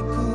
aku